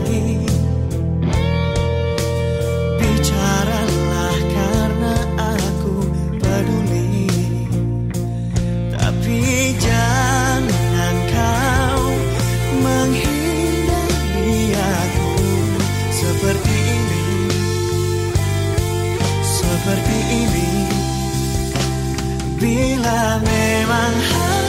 lagi. Bicaralah karena aku peduli. Tapi jangan kau menghindari aku Seperti ini. Seperti ini. Bila memang harus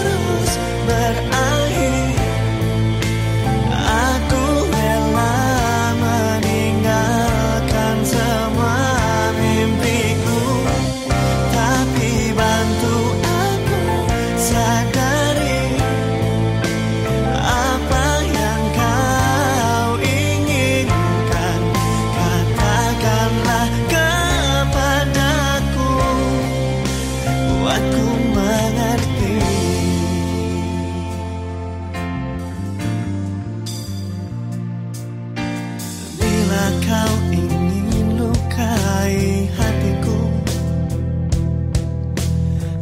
kau ingin lukai hatiku?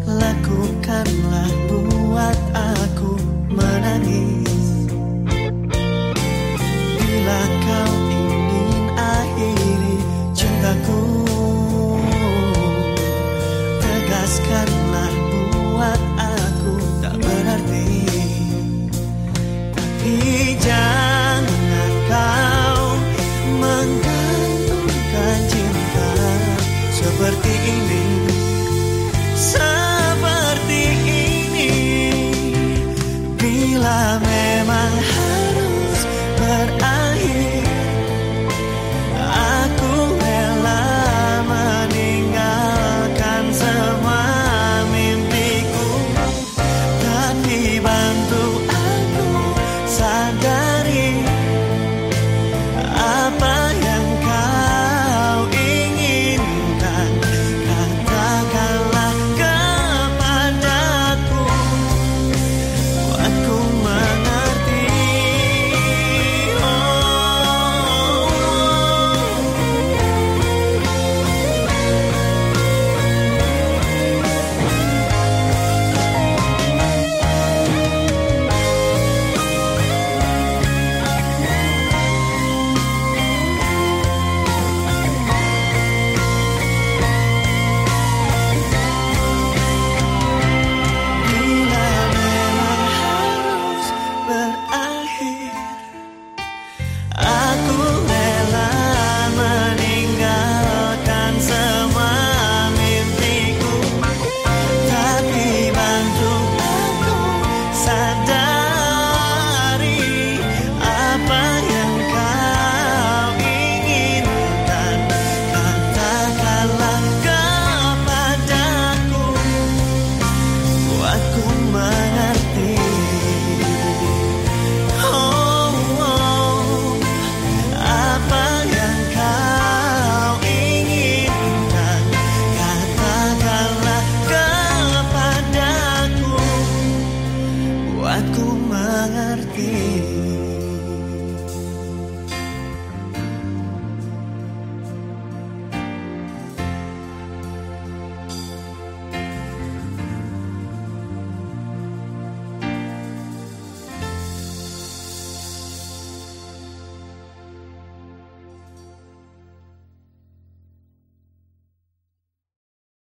Lakukanlah buat aku menangis. Bila kau ingin seperti ini amarte.